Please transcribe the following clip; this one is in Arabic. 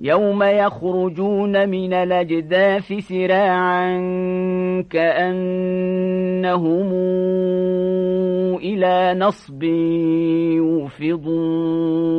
يوم يخرجون من الأجداث سراعا كأنهم إلى نصب يوفضون